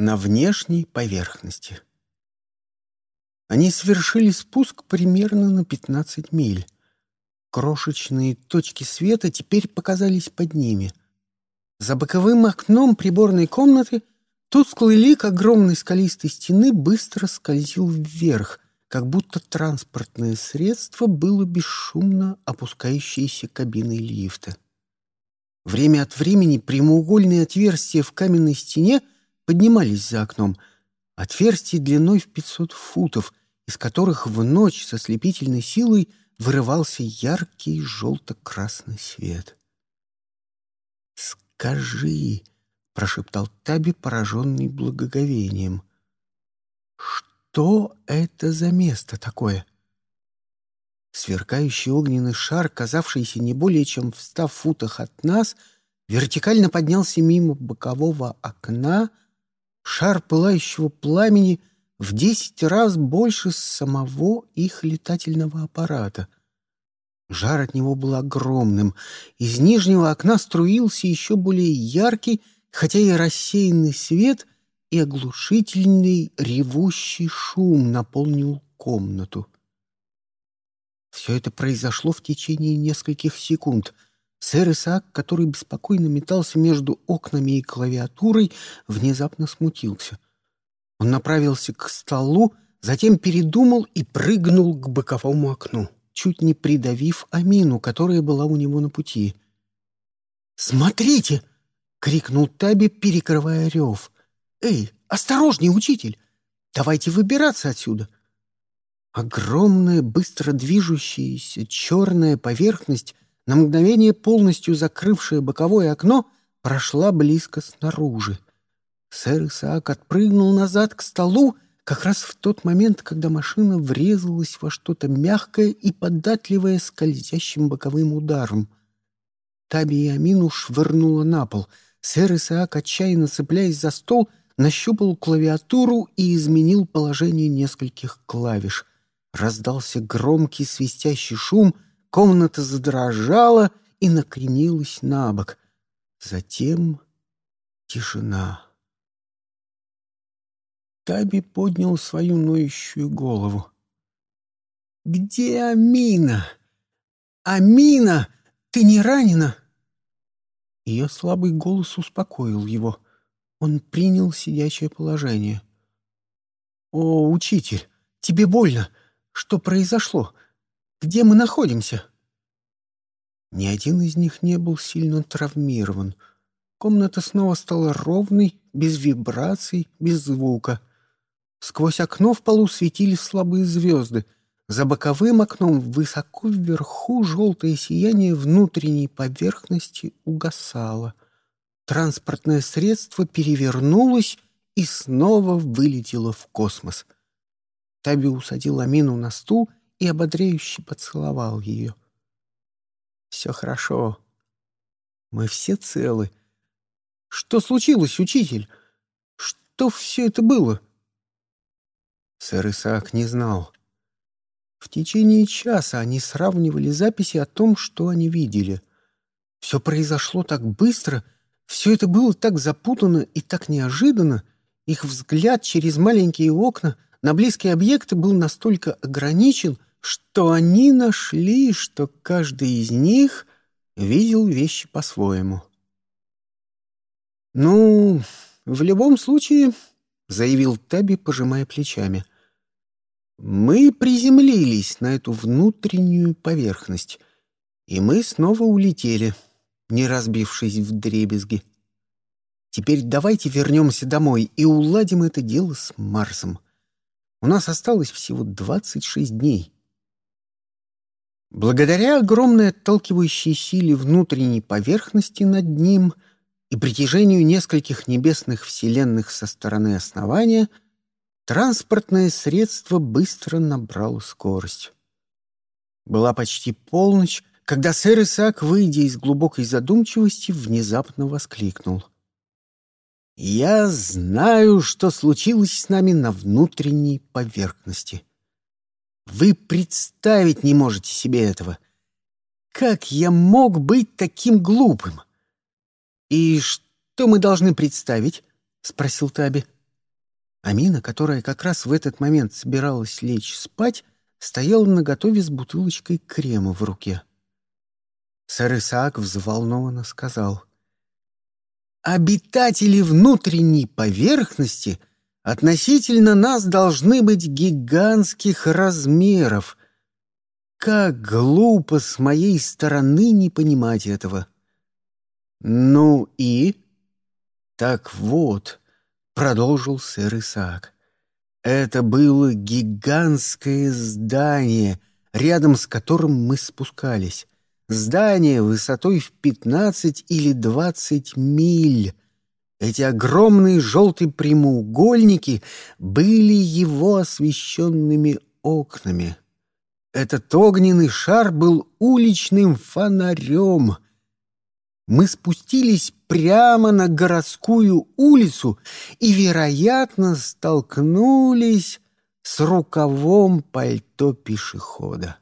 на внешней поверхности. Они совершили спуск примерно на 15 миль. Крошечные точки света теперь показались под ними. За боковым окном приборной комнаты тусклый лик огромной скалистой стены быстро скользил вверх, как будто транспортное средство было бесшумно опускающейся кабиной лифта. Время от времени прямоугольные отверстия в каменной стене поднимались за окном. Отверстия длиной в 500 футов, из которых в ночь со слепительной силой вырывался яркий желто-красный свет. «Скажи», — прошептал Таби, пораженный благоговением, — «что это за место такое?» Сверкающий огненный шар, казавшийся не более чем в ста футах от нас, вертикально поднялся мимо бокового окна, шар пылающего пламени в десять раз больше самого их летательного аппарата. Жар от него был огромным. Из нижнего окна струился еще более яркий, хотя и рассеянный свет, и оглушительный ревущий шум наполнил комнату. Все это произошло в течение нескольких секунд. Сэр Исаак, который беспокойно метался между окнами и клавиатурой, внезапно смутился. Он направился к столу, затем передумал и прыгнул к боковому окну, чуть не придавив Амину, которая была у него на пути. «Смотрите!» — крикнул Таби, перекрывая рев. «Эй, осторожней, учитель! Давайте выбираться отсюда!» Огромная, быстро движущаяся черная поверхность, на мгновение полностью закрывшая боковое окно, прошла близко снаружи. Сэр Исаак отпрыгнул назад к столу, как раз в тот момент, когда машина врезалась во что-то мягкое и податливое скользящим боковым ударом. Таби и Амину швырнула на пол. Сэр Исаак, отчаянно цепляясь за стол, нащупал клавиатуру и изменил положение нескольких клавиш. Раздался громкий свистящий шум, комната задрожала и накренилась на бок. Затем тишина. Таби поднял свою ноющую голову. «Где Амина? Амина, ты не ранена?» Ее слабый голос успокоил его. Он принял сидячее положение. «О, учитель, тебе больно. Что произошло? Где мы находимся?» Ни один из них не был сильно травмирован. Комната снова стала ровной, без вибраций, без звука. Сквозь окно в полу светили слабые звезды. За боковым окном высоко вверху желтое сияние внутренней поверхности угасало. Транспортное средство перевернулось и снова вылетело в космос — Таби усадил Амину на стул и ободряюще поцеловал ее. «Все хорошо. Мы все целы. Что случилось, учитель? Что все это было?» Сэр Исаак не знал. В течение часа они сравнивали записи о том, что они видели. Все произошло так быстро, все это было так запутано и так неожиданно, их взгляд через маленькие окна — на близкие объекты был настолько ограничен, что они нашли, что каждый из них видел вещи по-своему. «Ну, в любом случае», — заявил Таби, пожимая плечами, «мы приземлились на эту внутреннюю поверхность, и мы снова улетели, не разбившись в дребезги. Теперь давайте вернемся домой и уладим это дело с Марсом». У нас осталось всего 26 дней. Благодаря огромной отталкивающей силе внутренней поверхности над ним и притяжению нескольких небесных вселенных со стороны основания, транспортное средство быстро набрало скорость. Была почти полночь, когда сэр Исаак, выйдя из глубокой задумчивости, внезапно воскликнул. Я знаю, что случилось с нами на внутренней поверхности. Вы представить не можете себе этого. Как я мог быть таким глупым? И что мы должны представить? спросил Таби. Амина, которая как раз в этот момент собиралась лечь спать, стояла наготове с бутылочкой крема в руке. Сэр Исаак взволнованно сказал. «Обитатели внутренней поверхности относительно нас должны быть гигантских размеров. Как глупо с моей стороны не понимать этого!» «Ну и?» «Так вот», — продолжил сэр Исаак, — «это было гигантское здание, рядом с которым мы спускались. Здание высотой в 15 или 20 миль. Эти огромные желтые прямоугольники были его освещенными окнами. Этот огненный шар был уличным фонарем. Мы спустились прямо на городскую улицу и, вероятно, столкнулись с рукавом пальто пешехода.